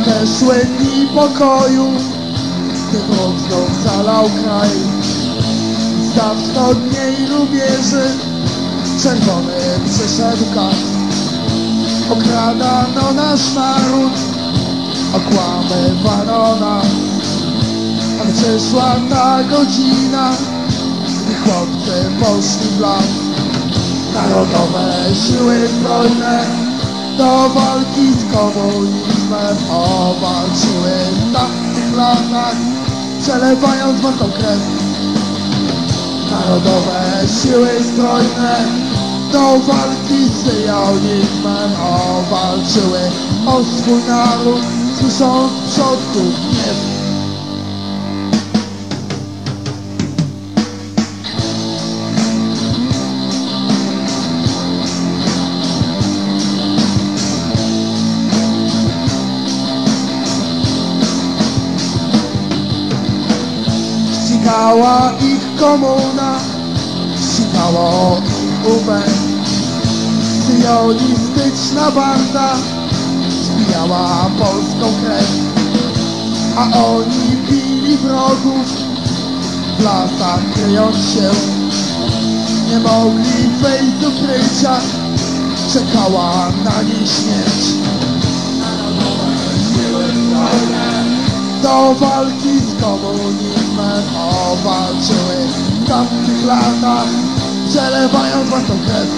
Nadeszły dni pokoju, gdy znów zalał kraj. Za wschodniej rubieży czerwony przyszedł kat. Okradano nasz naród, okłamywano nas. A przyszła ta godzina, gdy chłopcy poszli w las. Narodowe siły zbrojne do walki z komunizmem Owalczyły w tamtych latach, przelewając własną krew. Narodowe siły zbrojne do walki z syjonizmem Owalczyły o swój naród, słysząc przodków gniew Ścigała ich komuna, ścigało ich UB. Syjonistyczna banda zbijała polską krew, a oni bili wrogów w lasach kryjąc się. Nie mogli wejść do ukrycia, czekała na nich śmierć. Do walki z komunizmem owalczyły w tamtych latach, przelewając własną krew.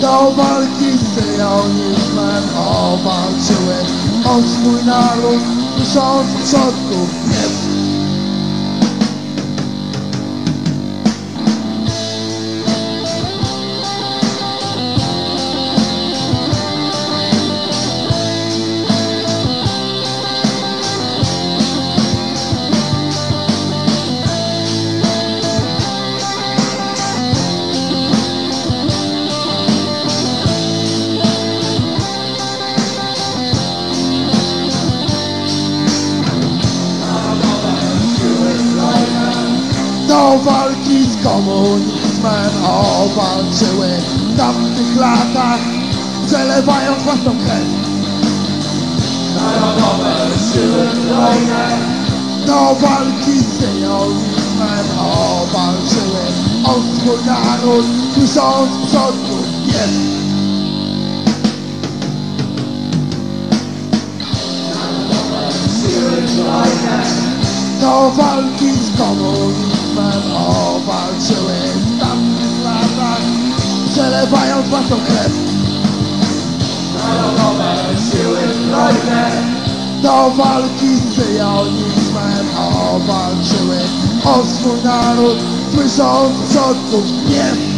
Do walki z syjonizmem owalczyły o swój naród, słysząc przodków gniew. Do walki z komunizmem owalczyły w tamtych latach, przelewając własną krew. Narodowe siły zbrojne Do walki z syjonizmem owalczyły o swój naród, słysząc przodków gniew. siły zbrojne Do walki z komunizmem przelewając własną krew. Narodowe siły zbrojne Do walki z syjonizmem owalczyły o swój naród, słysząc przodków gniew.